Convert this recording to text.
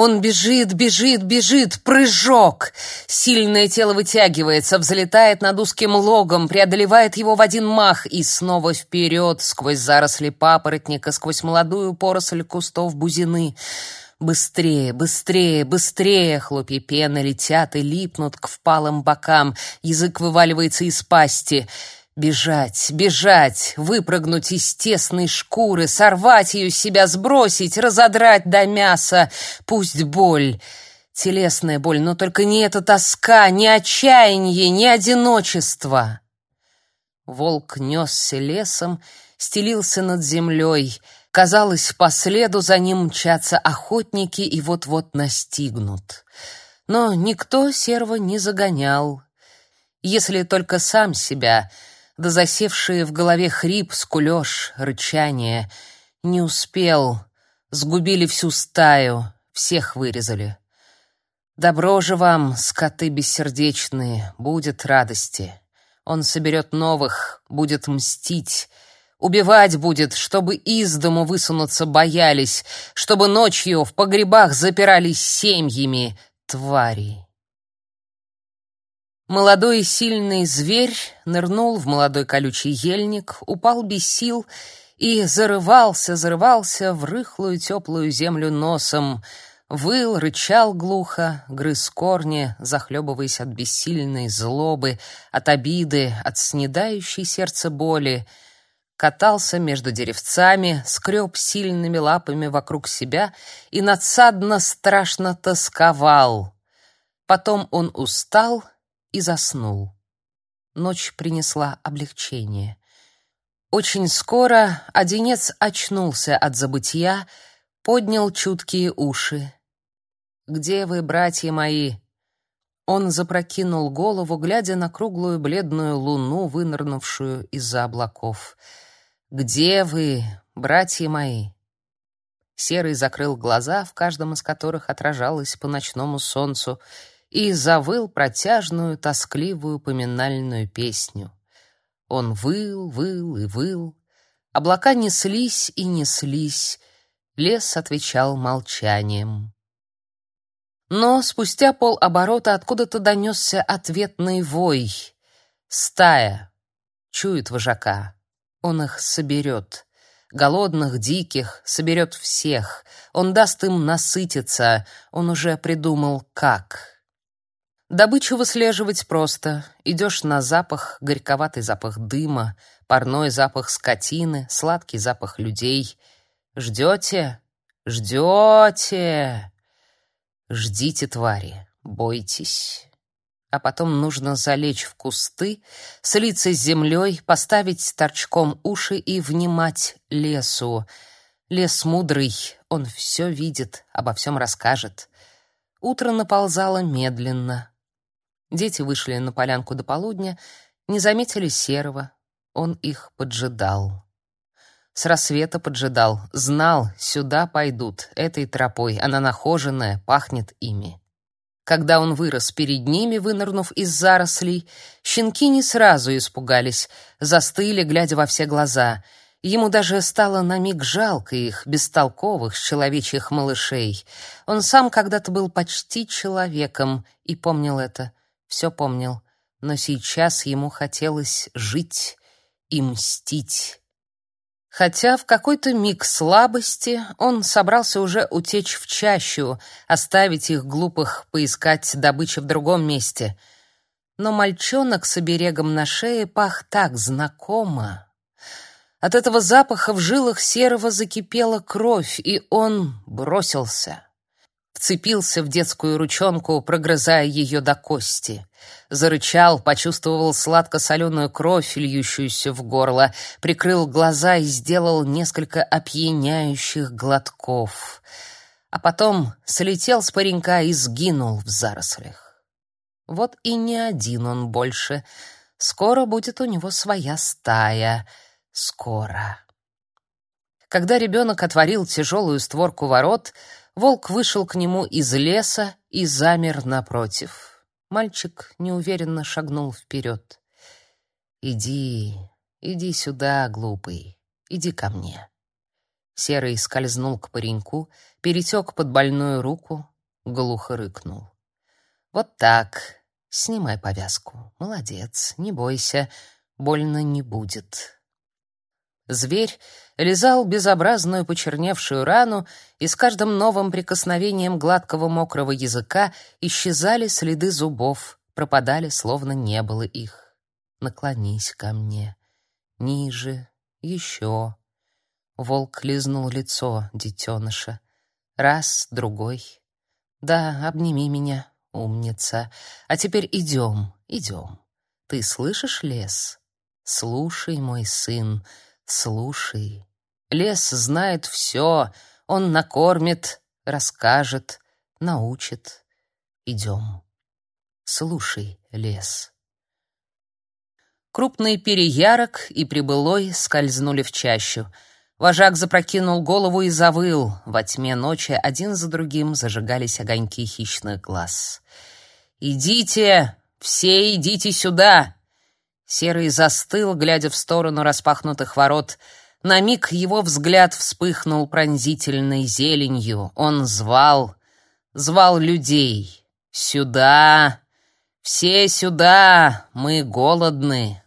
Он бежит, бежит, бежит, прыжок! Сильное тело вытягивается, взлетает над узким логом, преодолевает его в один мах и снова вперед, сквозь заросли папоротника, сквозь молодую поросль кустов бузины. Быстрее, быстрее, быстрее! Хлопья пены летят и липнут к впалым бокам, язык вываливается из пасти — Бежать, бежать, выпрыгнуть из тесной шкуры, сорвать ее с себя, сбросить, разодрать до мяса. Пусть боль, телесная боль, но только не эта тоска, не отчаяние, не одиночество. Волк несся лесом, стелился над землей. Казалось, по следу за ним мчатся охотники и вот-вот настигнут. Но никто серва не загонял, если только сам себя — да засевшие в голове хрип, скулёж, рычание. Не успел, сгубили всю стаю, всех вырезали. Добро же вам, скоты бессердечные, будет радости. Он соберет новых, будет мстить, убивать будет, чтобы из дому высунуться боялись, чтобы ночью в погребах запирались семьями твари. Молодой и сильный зверь нырнул в молодой колючий ельник, упал без сил и зарывался, зарывался в рыхлую теплую землю носом, выл, рычал глухо, грыз корни, захлебываясь от бессильной злобы, от обиды, от снедающей сердце боли, катался между деревцами, скреб сильными лапами вокруг себя и надсадно страшно тосковал. Потом он устал — и заснул. Ночь принесла облегчение. Очень скоро Одинец очнулся от забытья, поднял чуткие уши. «Где вы, братья мои?» Он запрокинул голову, глядя на круглую бледную луну, вынырнувшую из-за облаков. «Где вы, братья мои?» Серый закрыл глаза, в каждом из которых отражалось по ночному солнцу, и завыл протяжную, тоскливую поминальную песню. Он выл, выл и выл. Облака неслись и неслись. Лес отвечал молчанием. Но спустя полоборота откуда-то донесся ответный вой. Стая. Чует вожака. Он их соберет. Голодных, диких, соберет всех. Он даст им насытиться. Он уже придумал, как. Добычу выслеживать просто. Идешь на запах, горьковатый запах дыма, парной запах скотины, сладкий запах людей. Ждете? Ждете? Ждите, твари, бойтесь. А потом нужно залечь в кусты, слиться с землей, поставить торчком уши и внимать лесу. Лес мудрый, он все видит, обо всем расскажет. Утро наползало медленно, Дети вышли на полянку до полудня, не заметили серого. Он их поджидал. С рассвета поджидал, знал, сюда пойдут, этой тропой, она нахоженная, пахнет ими. Когда он вырос перед ними, вынырнув из зарослей, щенки не сразу испугались, застыли, глядя во все глаза. Ему даже стало на миг жалко их, бестолковых, человечьих малышей. Он сам когда-то был почти человеком и помнил это все помнил, но сейчас ему хотелось жить и мстить. Хотя в какой-то миг слабости он собрался уже утечь в чащу, оставить их глупых поискать добычу в другом месте. Но мальчонок с оберегом на шее пах так знакомо. От этого запаха в жилах серого закипела кровь, и он бросился вцепился в детскую ручонку, прогрызая ее до кости. Зарычал, почувствовал сладко-соленую кровь, льющуюся в горло, прикрыл глаза и сделал несколько опьяняющих глотков. А потом слетел с паренька и сгинул в зарослях. Вот и не один он больше. Скоро будет у него своя стая. Скоро. Когда ребенок отворил тяжелую створку ворот, Волк вышел к нему из леса и замер напротив. Мальчик неуверенно шагнул вперед. «Иди, иди сюда, глупый, иди ко мне». Серый скользнул к пареньку, перетек под больную руку, глухо рыкнул. Вот так. Снимай повязку. Молодец, не бойся, больно не будет. Зверь лизал безобразную почерневшую рану, и с каждым новым прикосновением гладкого мокрого языка исчезали следы зубов, пропадали, словно не было их. Наклонись ко мне. Ниже, еще. Волк лизнул лицо детеныша. Раз, другой. Да, обними меня, умница. А теперь идем, идем. Ты слышишь лес? Слушай, мой сын, Слушай, лес знает все, он накормит, расскажет, научит. Идем. Слушай, лес. Крупный переярок и прибылой скользнули в чащу. Вожак запрокинул голову и завыл. Во тьме ночи один за другим зажигались огоньки хищных глаз. «Идите! Все идите сюда!» Серый застыл, глядя в сторону распахнутых ворот. На миг его взгляд вспыхнул пронзительной зеленью. Он звал, звал людей. «Сюда! Все сюда! Мы голодны!